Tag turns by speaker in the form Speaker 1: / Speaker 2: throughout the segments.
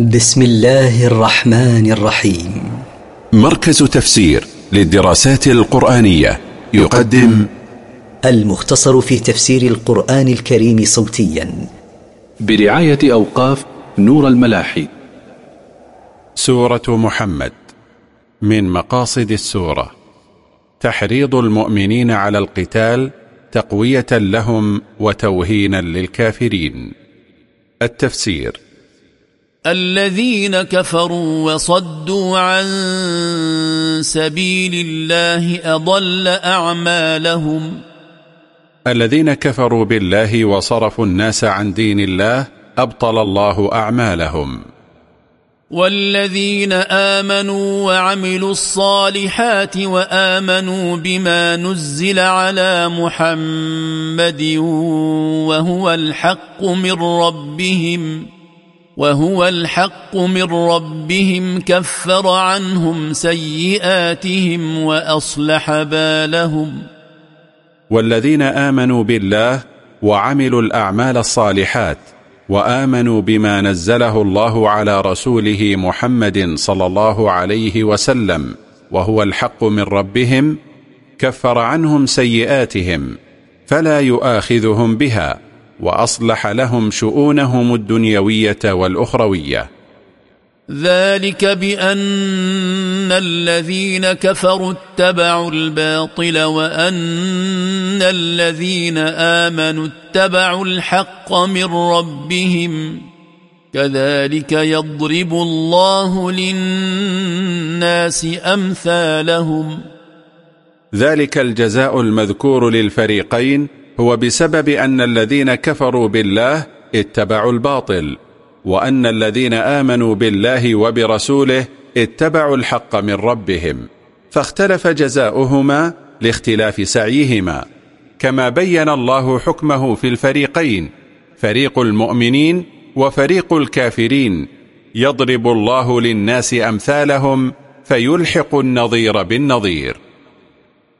Speaker 1: بسم الله الرحمن الرحيم مركز تفسير للدراسات القرآنية يقدم المختصر في تفسير القرآن الكريم صوتيا برعاية أوقاف نور الملاحي سورة محمد من مقاصد السورة تحريض المؤمنين على القتال تقوية لهم وتوهينا للكافرين التفسير
Speaker 2: الذين كفروا وصدوا عن سبيل الله أضل أعمالهم
Speaker 1: الذين كفروا بالله وصرفوا الناس عن دين الله أبطل الله أعمالهم
Speaker 2: والذين آمنوا وعملوا الصالحات وآمنوا بما نزل على محمد وهو الحق من ربهم وهو الحق من ربهم كفر عنهم سيئاتهم واصلح بالهم
Speaker 1: والذين امنوا بالله وعملوا الاعمال الصالحات وامنوا بما نزله الله على رسوله محمد صلى الله عليه وسلم وهو الحق من ربهم كفر عنهم سيئاتهم فلا يؤاخذهم بها وأصلح لهم شؤونهم الدنيوية والأخروية
Speaker 2: ذلك بأن الذين كفروا اتبعوا الباطل وأن الذين آمنوا اتبعوا الحق من ربهم كذلك يضرب الله للناس أمثالهم
Speaker 1: ذلك الجزاء المذكور للفريقين هو بسبب أن الذين كفروا بالله اتبعوا الباطل وأن الذين آمنوا بالله وبرسوله اتبعوا الحق من ربهم فاختلف جزاؤهما لاختلاف سعيهما كما بين الله حكمه في الفريقين فريق المؤمنين وفريق الكافرين يضرب الله للناس أمثالهم فيلحق النظير بالنظير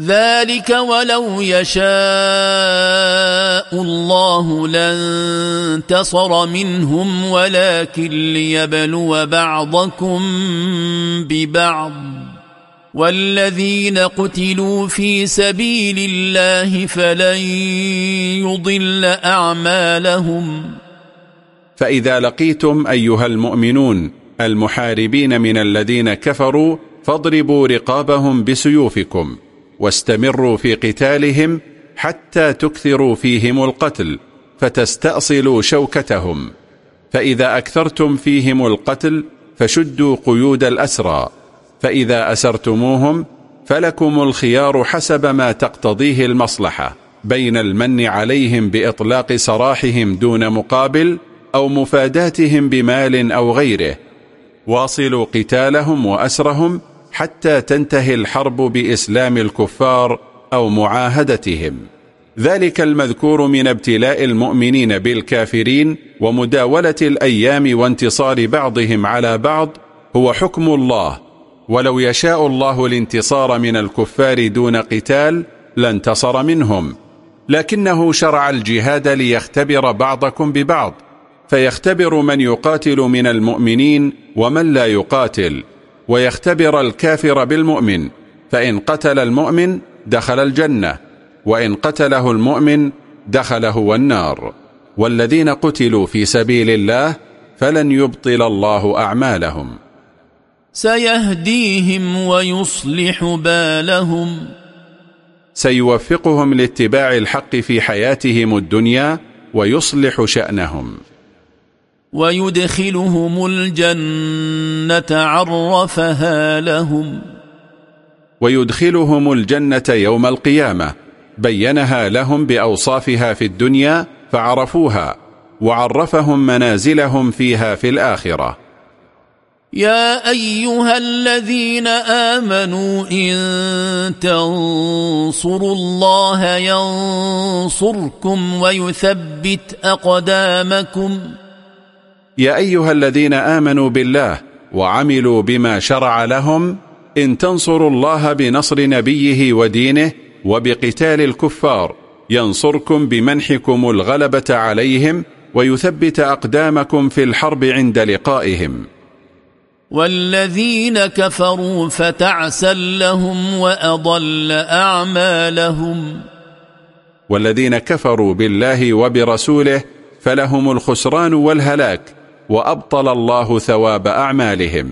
Speaker 2: ذلك ولو يشاء الله لانتصر منهم ولكن ليبلو بعضكم ببعض والذين قتلوا في سبيل الله فلن يضل اعمالهم
Speaker 1: فاذا لقيتم ايها المؤمنون المحاربين من الذين كفروا فاضربوا رقابهم بسيوفكم واستمروا في قتالهم حتى تكثروا فيهم القتل فتستأصلوا شوكتهم فإذا أكثرتم فيهم القتل فشدوا قيود الأسرى فإذا أسرتموهم فلكم الخيار حسب ما تقتضيه المصلحة بين المن عليهم بإطلاق سراحهم دون مقابل أو مفاداتهم بمال أو غيره واصلوا قتالهم وأسرهم حتى تنتهي الحرب بإسلام الكفار أو معاهدتهم ذلك المذكور من ابتلاء المؤمنين بالكافرين ومداولة الأيام وانتصار بعضهم على بعض هو حكم الله ولو يشاء الله الانتصار من الكفار دون قتال لانتصر منهم لكنه شرع الجهاد ليختبر بعضكم ببعض فيختبر من يقاتل من المؤمنين ومن لا يقاتل ويختبر الكافر بالمؤمن فإن قتل المؤمن دخل الجنة وإن قتله المؤمن دخل هو النار والذين قتلوا في سبيل الله فلن يبطل الله أعمالهم
Speaker 2: سيهديهم ويصلح بالهم
Speaker 1: سيوفقهم لاتباع الحق في حياتهم الدنيا ويصلح شأنهم
Speaker 2: ويدخلهم الجنة عرفها لهم
Speaker 1: ويدخلهم الجنة يوم القيامة بينها لهم بأوصافها في الدنيا فعرفوها وعرفهم منازلهم فيها في الآخرة
Speaker 2: يا أيها الذين آمنوا إن تنصروا الله ينصركم ويثبت أقدامكم
Speaker 1: يا أيها الذين آمنوا بالله وعملوا بما شرع لهم إن تنصروا الله بنصر نبيه ودينه وبقتال الكفار ينصركم بمنحكم الغلبة عليهم ويثبت أقدامكم في الحرب عند لقائهم
Speaker 2: والذين كفروا فتعسى لهم وأضل أعمالهم
Speaker 1: والذين كفروا بالله وبرسوله فلهم الخسران والهلاك وأبطل الله ثواب أعمالهم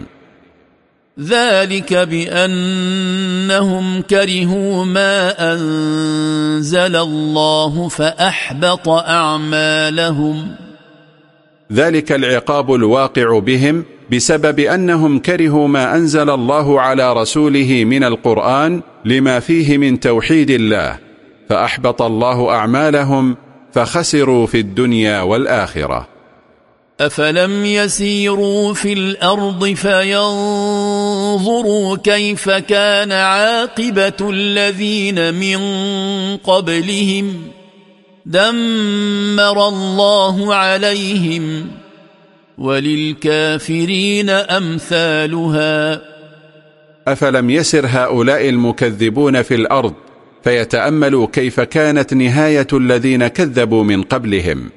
Speaker 2: ذلك بأنهم كرهوا ما أنزل الله فأحبط
Speaker 1: أعمالهم ذلك العقاب الواقع بهم بسبب أنهم كرهوا ما أنزل الله على رسوله من القرآن لما فيه من توحيد الله فأحبط الله أعمالهم فخسروا في الدنيا والآخرة
Speaker 2: أفلم يسيروا في الأرض فينظروا كيف كان عاقبة الذين من قبلهم دمر الله عليهم وللكافرين أمثالها
Speaker 1: أفلم يسر هؤلاء المكذبون في الأرض فيتأملوا كيف كانت نهاية الذين كذبوا من قبلهم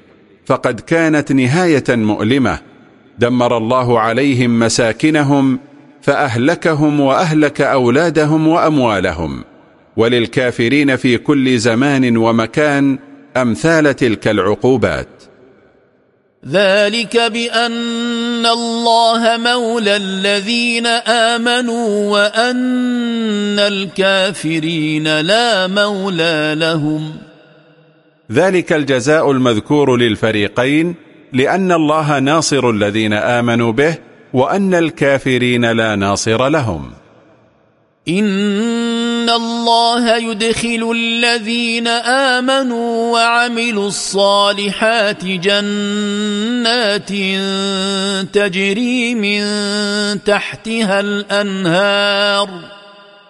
Speaker 1: فقد كانت نهاية مؤلمة دمر الله عليهم مساكنهم فأهلكهم وأهلك أولادهم وأموالهم وللكافرين في كل زمان ومكان أمثال تلك العقوبات
Speaker 2: ذلك بأن الله مولى الذين آمنوا وأن الكافرين لا مولى لهم
Speaker 1: ذلك الجزاء المذكور للفريقين لأن الله ناصر الذين آمنوا به وأن الكافرين لا ناصر لهم
Speaker 2: إن الله يدخل الذين آمنوا وعملوا الصالحات جنات تجري من تحتها الأنهار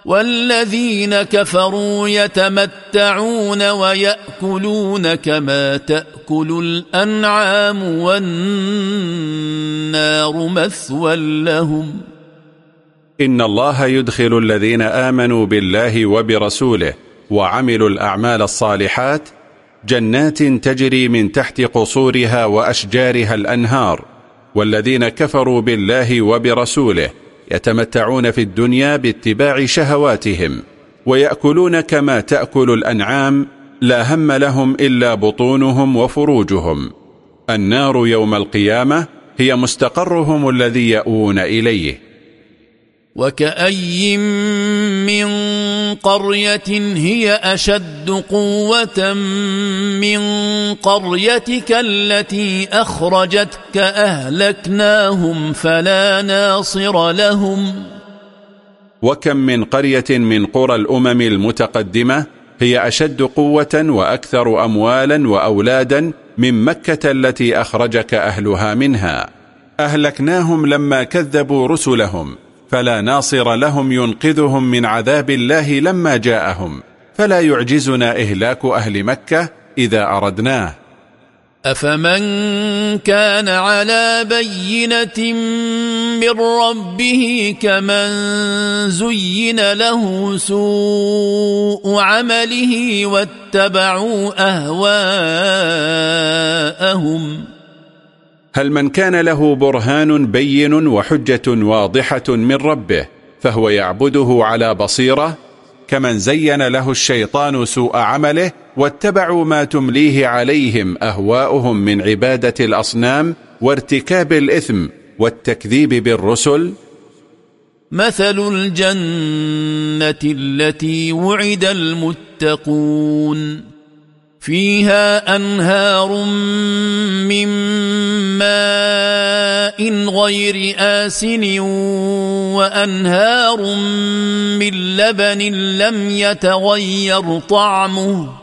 Speaker 2: والذين كفروا يتمتعون ويأكلون كما تأكل الأنعام والنار مثوى
Speaker 1: لهم إن الله يدخل الذين آمنوا بالله وبرسوله وعملوا الأعمال الصالحات جنات تجري من تحت قصورها وأشجارها الأنهار والذين كفروا بالله وبرسوله يتمتعون في الدنيا باتباع شهواتهم ويأكلون كما تأكل الأنعام لا هم لهم إلا بطونهم وفروجهم النار يوم القيامة هي مستقرهم الذي يأوون إليه
Speaker 2: وكأي من قرية هي أشد قوة من قريتك التي أخرجتك أهلكناهم فلا ناصر لهم
Speaker 1: وكم من قرية من قرى الأمم المتقدمة هي أشد قوة وأكثر أموالا وأولادا من مكة التي أخرجك أهلها منها أهلكناهم لما كذبوا رسلهم فلا ناصر لهم ينقذهم من عذاب الله لما جاءهم فلا يعجزنا إهلاك أهل مكة إذا أردناه
Speaker 2: أفمن كان على بينة من ربه كمن زين له سوء عمله واتبعوا أهواءهم
Speaker 1: هل من كان له برهان بين وحجة واضحة من ربه فهو يعبده على بصيرة كمن زين له الشيطان سوء عمله واتبعوا ما تمليه عليهم أهواؤهم من عبادة الأصنام وارتكاب الإثم والتكذيب بالرسل
Speaker 2: مثل الجنة التي وعد المتقون فيها أنهار من ماء غير آسن وأنهار من لبن لم يتغير طعمه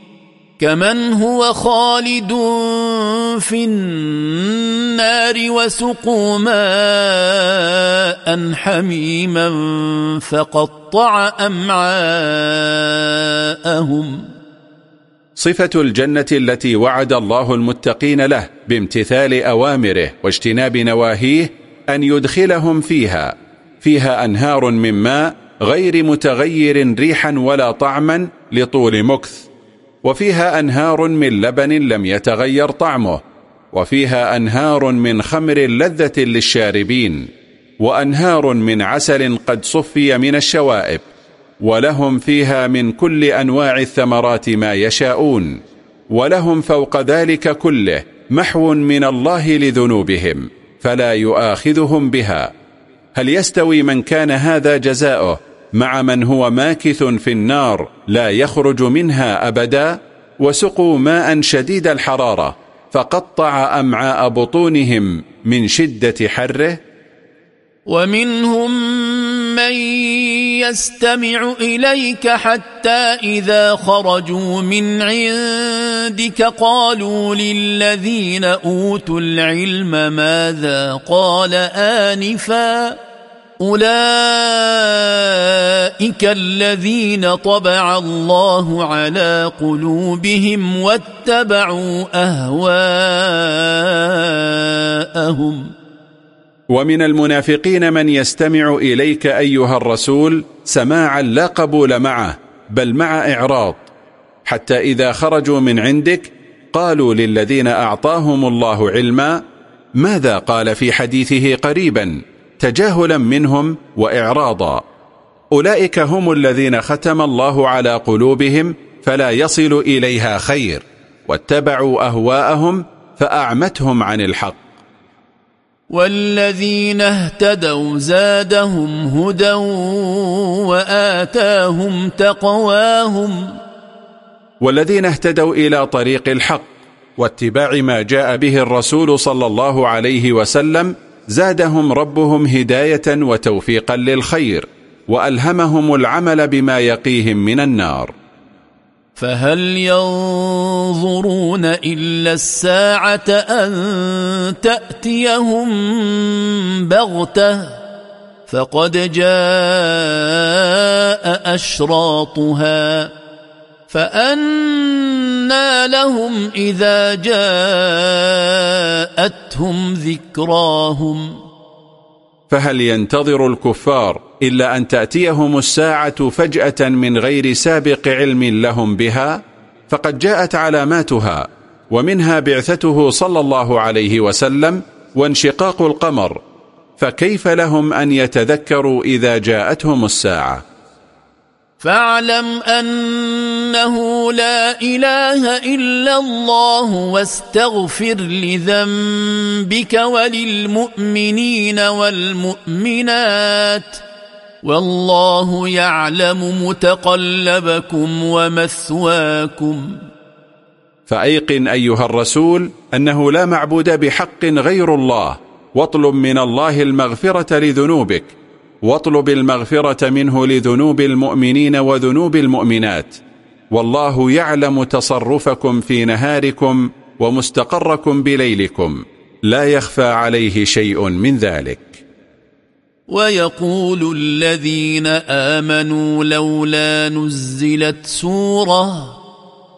Speaker 2: كمن هو خالد في النار وسقوا ماء حميما فقطع امعاءهم
Speaker 1: صفه الجنه التي وعد الله المتقين له بامتثال اوامره واجتناب نواهيه ان يدخلهم فيها فيها انهار من ماء غير متغير ريحا ولا طعما لطول مكث وفيها أنهار من لبن لم يتغير طعمه وفيها أنهار من خمر لذة للشاربين وأنهار من عسل قد صفي من الشوائب ولهم فيها من كل أنواع الثمرات ما يشاءون ولهم فوق ذلك كله محو من الله لذنوبهم فلا يؤاخذهم بها هل يستوي من كان هذا جزاؤه مع من هو ماكث في النار لا يخرج منها أبدا وسقوا ماء شديد الحرارة فقطع أمعاء بطونهم من شدة حره ومنهم من
Speaker 2: يستمع إليك حتى إذا خرجوا من عندك قالوا للذين أوتوا العلم ماذا قال آنفاً أولئك الذين طبع الله على قلوبهم واتبعوا
Speaker 1: أهواءهم ومن المنافقين من يستمع إليك أيها الرسول سماعا لا قبول معه بل مع إعراض حتى إذا خرجوا من عندك قالوا للذين أعطاهم الله علما ماذا قال في حديثه قريباً تجاهلا منهم وإعراضا أولئك هم الذين ختم الله على قلوبهم فلا يصل إليها خير واتبعوا أهواءهم فأعمتهم عن الحق
Speaker 2: والذين اهتدوا زادهم هدى وآتاهم تقواهم
Speaker 1: والذين اهتدوا إلى طريق الحق واتباع ما جاء به الرسول صلى الله عليه وسلم زادهم ربهم هداية وتوفيقا للخير وألهمهم العمل بما يقيهم من النار فهل
Speaker 2: ينظرون إلا الساعة أن تأتيهم بغتة فقد جاء أشراطها فأنا لهم إذا جاءتهم
Speaker 1: ذكراهم فهل ينتظر الكفار إلا أن تأتيهم الساعة فجأة من غير سابق علم لهم بها فقد جاءت علاماتها ومنها بعثته صلى الله عليه وسلم وانشقاق القمر فكيف لهم أن يتذكروا إذا جاءتهم الساعة
Speaker 2: فاعلم أنه لا إله إلا الله واستغفر لذنبك وللمؤمنين والمؤمنات والله يعلم متقلبكم ومثواكم
Speaker 1: فأيقن أيها الرسول أنه لا معبود بحق غير الله واطلب من الله المغفرة لذنوبك واطلب المغفرة منه لذنوب المؤمنين وذنوب المؤمنات والله يعلم تصرفكم في نهاركم ومستقركم بليلكم لا يخفى عليه شيء من ذلك
Speaker 2: ويقول الذين آمنوا لولا نزلت سوره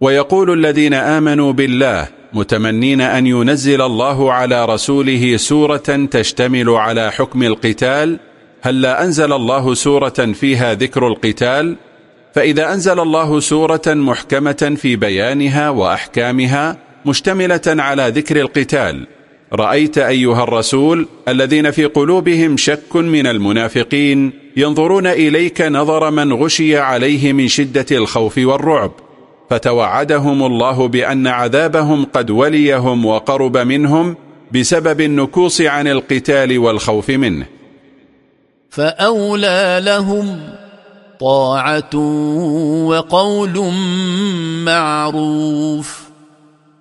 Speaker 1: ويقول الذين آمنوا بالله متمنين أن ينزل الله على رسوله سورة تشتمل على حكم القتال هل لا أنزل الله سورة فيها ذكر القتال؟ فإذا أنزل الله سورة محكمة في بيانها وأحكامها مشتملة على ذكر القتال رأيت أيها الرسول الذين في قلوبهم شك من المنافقين ينظرون إليك نظر من غشي عليه من شدة الخوف والرعب فتوعدهم الله بأن عذابهم قد وليهم وقرب منهم بسبب النكوص عن القتال والخوف منه
Speaker 2: فأولى لهم طاعة وقول معروف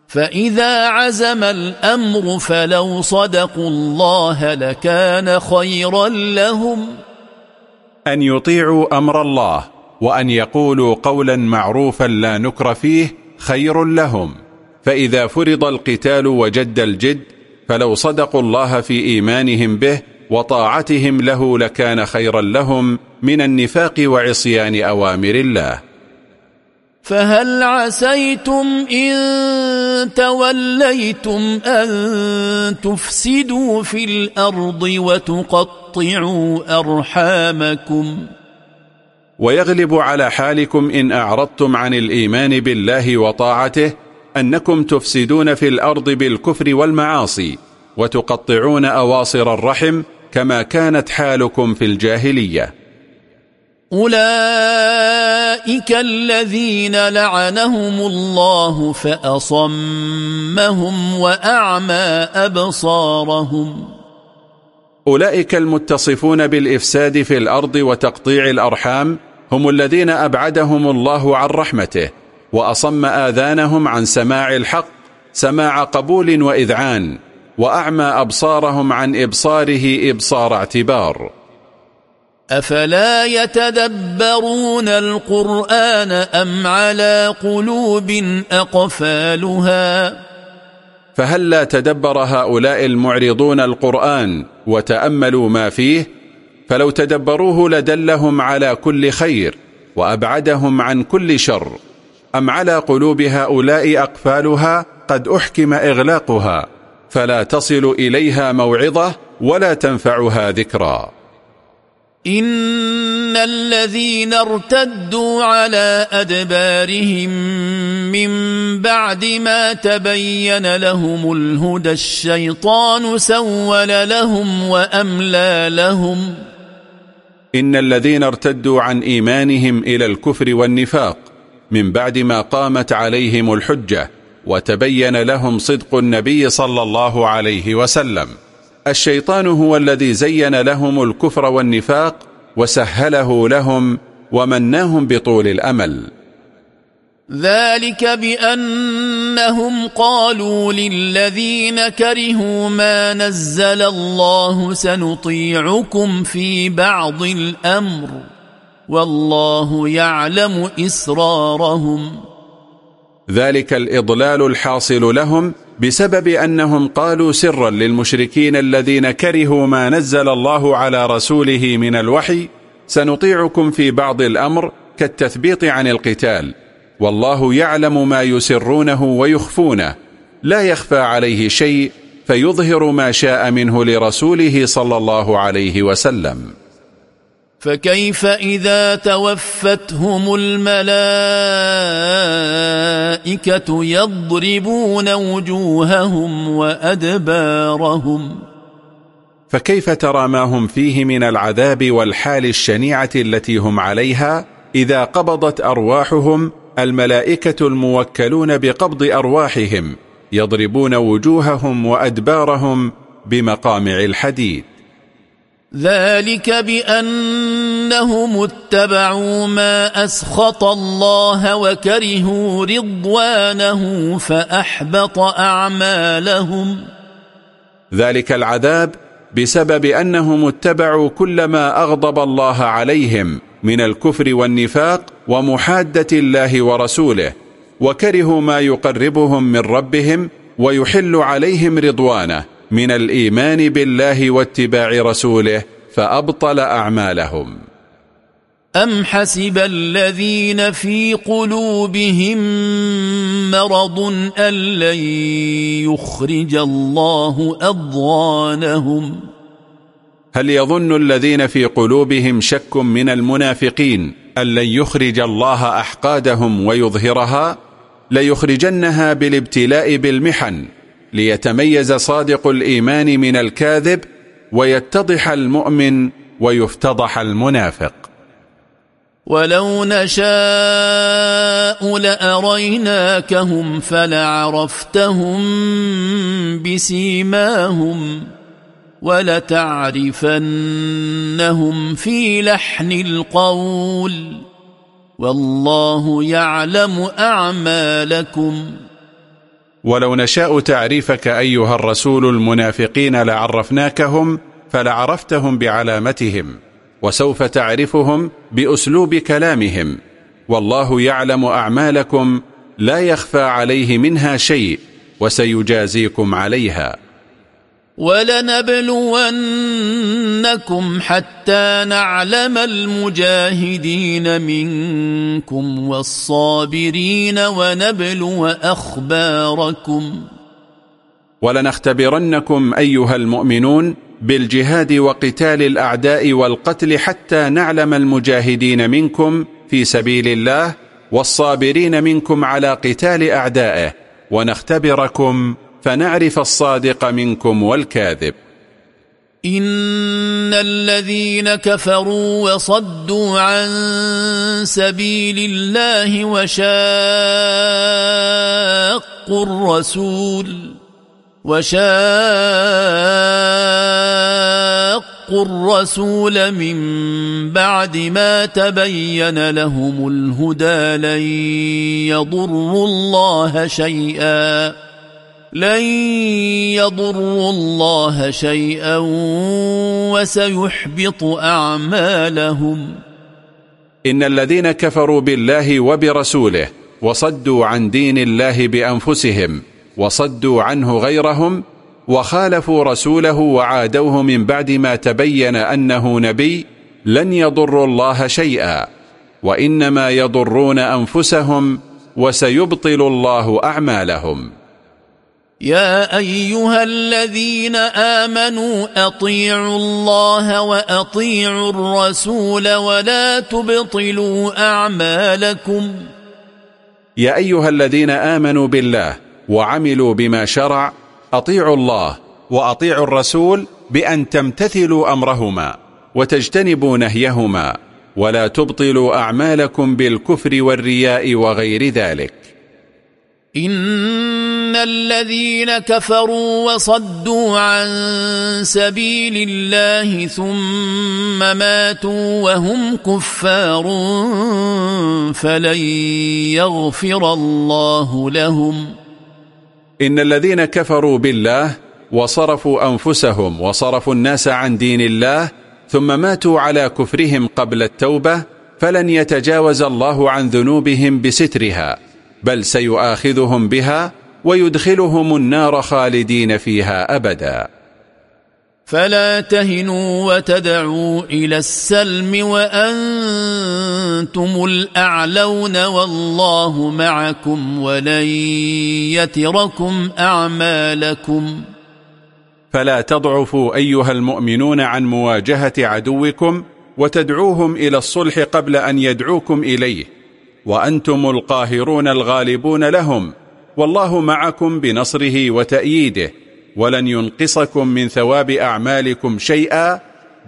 Speaker 2: فإذا عزم الأمر فلو صدقوا الله لكان خيرا لهم
Speaker 1: أن يطيعوا أمر الله وأن يقولوا قولا معروفا لا نكر فيه خير لهم فإذا فرض القتال وجد الجد فلو صدقوا الله في إيمانهم به وطاعتهم له لكان خيرا لهم من النفاق وعصيان أوامر الله
Speaker 2: فهل عسيتم إن توليتم أن تفسدوا في الأرض وتقطعوا أرحامكم؟
Speaker 1: ويغلب على حالكم إن أعرضتم عن الإيمان بالله وطاعته أنكم تفسدون في الأرض بالكفر والمعاصي وتقطعون أواصر الرحم كما كانت حالكم في الجاهلية
Speaker 2: أولئك الذين لعنهم الله فأصمهم وأعمى أبصارهم
Speaker 1: أولئك المتصفون بالإفساد في الأرض وتقطيع الأرحام هم الذين أبعدهم الله عن رحمته وأصم آذانهم عن سماع الحق سماع قبول وإذعان وأعمى أبصارهم عن إبصاره إبصار اعتبار أفلا يتدبرون
Speaker 2: القرآن أم على قلوب أقفالها
Speaker 1: فهل لا تدبر هؤلاء المعرضون القرآن وتأملوا ما فيه فلو تدبروه لدلهم على كل خير وأبعدهم عن كل شر أم على قلوب هؤلاء أقفالها قد أحكم إغلاقها فلا تصل إليها موعظة ولا تنفعها ذكرى
Speaker 2: إن الذين ارتدوا على أدبارهم من بعد ما تبين لهم الهدى الشيطان سول لهم وأملى لهم
Speaker 1: إن الذين ارتدوا عن إيمانهم إلى الكفر والنفاق من بعد ما قامت عليهم الحجة وتبين لهم صدق النبي صلى الله عليه وسلم الشيطان هو الذي زين لهم الكفر والنفاق وسهله لهم ومناهم بطول الأمل
Speaker 2: ذلك بأنهم قالوا للذين كرهوا ما نزل الله سنطيعكم في بعض الأمر والله يعلم إسرارهم
Speaker 1: ذلك الإضلال الحاصل لهم بسبب أنهم قالوا سرا للمشركين الذين كرهوا ما نزل الله على رسوله من الوحي سنطيعكم في بعض الأمر كالتثبيط عن القتال والله يعلم ما يسرونه ويخفونه لا يخفى عليه شيء فيظهر ما شاء منه لرسوله صلى الله عليه وسلم
Speaker 2: فكيف إذا توفتهم الملائكة يضربون وجوههم وأدبارهم
Speaker 1: فكيف ترى ما هم فيه من العذاب والحال الشنيعة التي هم عليها إذا قبضت أرواحهم الملائكة الموكلون بقبض أرواحهم يضربون وجوههم وأدبارهم بمقامع الحديد
Speaker 2: ذلك بأنهم اتبعوا ما أسخط الله وكرهوا رضوانه فأحبط أعمالهم
Speaker 1: ذلك العذاب بسبب أنهم اتبعوا كل ما أغضب الله عليهم من الكفر والنفاق ومحادة الله ورسوله وكرهوا ما يقربهم من ربهم ويحل عليهم رضوانه من الإيمان بالله واتباع رسوله فأبطل أعمالهم
Speaker 2: أم حسب الذين في قلوبهم مرض أن لن يخرج الله أضغانهم
Speaker 1: هل يظن الذين في قلوبهم شك من المنافقين أن لن يخرج الله أحقادهم ويظهرها ليخرجنها بالابتلاء بالمحن ليتميز صادق الإيمان من الكاذب ويتضح المؤمن ويفتضح المنافق ولو
Speaker 2: نشاء لأريناكهم فلعرفتهم بسيماهم ولتعرفنهم في لحن القول والله يعلم أعمالكم
Speaker 1: ولو نشاء تعريفك أيها الرسول المنافقين لعرفناكهم فلعرفتهم بعلامتهم وسوف تعرفهم بأسلوب كلامهم والله يعلم أعمالكم لا يخفى عليه منها شيء وسيجازيكم عليها
Speaker 2: ولنبلونكم حتى نعلم المجاهدين منكم والصابرين ونبلو أخباركم
Speaker 1: ولنختبرنكم أيها المؤمنون بالجهاد وقتال الأعداء والقتل حتى نعلم المجاهدين منكم في سبيل الله والصابرين منكم على قتال أعدائه ونختبركم فنعرف الصادق منكم والكاذب إن
Speaker 2: الذين كفروا وصدوا عن سبيل الله وشاقوا الرسول وشاقوا الرسول من بعد ما تبين لهم الهدى لن يضروا الله شيئا لن يضروا الله شيئا وسيحبط أعمالهم
Speaker 1: إن الذين كفروا بالله وبرسوله وصدوا عن دين الله بأنفسهم وصدوا عنه غيرهم وخالفوا رسوله وعادوه من بعد ما تبين أنه نبي لن يضروا الله شيئا وإنما يضرون أنفسهم وسيبطل الله أعمالهم
Speaker 2: يا ايها الذين امنوا اطيعوا الله واطيعوا الرسول ولا تبطلوا اعمالكم
Speaker 1: يا ايها الذين امنوا بالله وعملوا بما شرع اطيعوا الله واطيعوا الرسول بان تمتثلوا امرهما وتجتنبوا نهيهما ولا تبطلوا اعمالكم بالكفر والرياء وغير ذلك
Speaker 2: إن الذين كفروا وصدوا عن سبيل الله ثم ماتوا وهم كفار
Speaker 1: فلن يغفر الله لهم إن الذين كفروا بالله وصرفوا أنفسهم وصرفوا الناس عن دين الله ثم ماتوا على كفرهم قبل التوبة فلن يتجاوز الله عن ذنوبهم بسترها بل سيؤاخذهم بها ويدخلهم النار خالدين فيها أبدا
Speaker 2: فلا تهنوا وتدعوا إلى السلم وأنتم الأعلون والله معكم ولن يتركم أعمالكم
Speaker 1: فلا تضعفوا أيها المؤمنون عن مواجهة عدوكم وتدعوهم إلى الصلح قبل أن يدعوكم إليه وأنتم القاهرون الغالبون لهم والله معكم بنصره وتأييده ولن ينقصكم من ثواب أعمالكم شيئا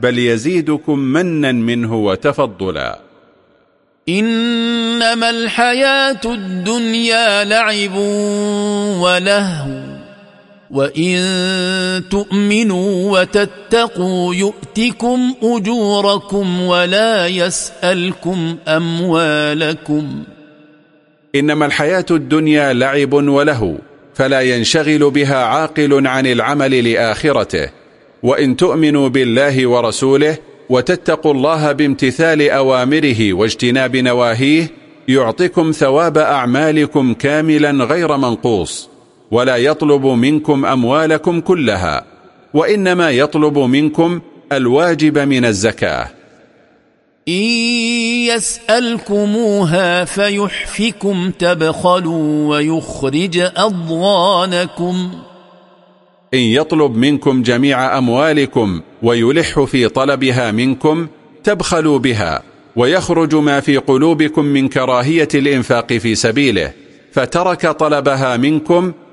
Speaker 1: بل يزيدكم منا منه وتفضلا
Speaker 2: إنما الحياة الدنيا لعب ولهو وإن تؤمنوا وتتقوا يؤتكم أجوركم ولا يسألكم
Speaker 1: أموالكم إنما الحياة الدنيا لعب ولهو فلا ينشغل بها عاقل عن العمل لآخرته وإن تؤمنوا بالله ورسوله وتتقوا الله بامتثال أوامره واجتناب نواهيه يعطكم ثواب أعمالكم كاملا غير منقوص ولا يطلب منكم أموالكم كلها وإنما يطلب منكم الواجب من الزكاة
Speaker 2: إن يسألكموها فيحفكم تبخلوا ويخرج أضغانكم
Speaker 1: إن يطلب منكم جميع أموالكم ويلح في طلبها منكم تبخلوا بها ويخرج ما في قلوبكم من كراهية الإنفاق في سبيله فترك طلبها منكم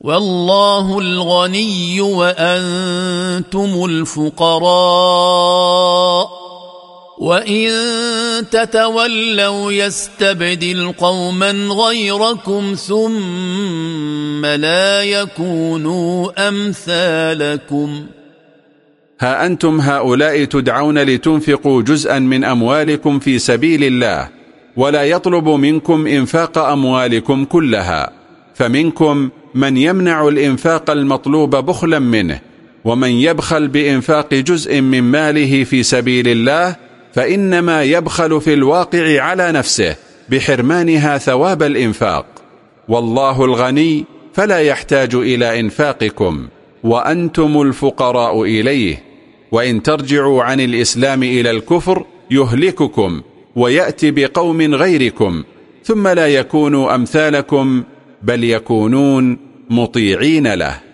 Speaker 2: والله الغني وأنتم الفقراء وإن تتولوا يستبدل قوما غيركم ثم لا يكونوا أمثالكم
Speaker 1: ها أنتم هؤلاء تدعون لتنفقوا جزءا من أموالكم في سبيل الله ولا يطلب منكم إنفاق أموالكم كلها فمنكم من يمنع الإنفاق المطلوب بخلا منه ومن يبخل بإنفاق جزء من ماله في سبيل الله فإنما يبخل في الواقع على نفسه بحرمانها ثواب الإنفاق والله الغني فلا يحتاج إلى إنفاقكم وأنتم الفقراء إليه وإن ترجعوا عن الإسلام إلى الكفر يهلككم ويأتي بقوم غيركم ثم لا يكونوا أمثالكم بل يكونون مطيعين له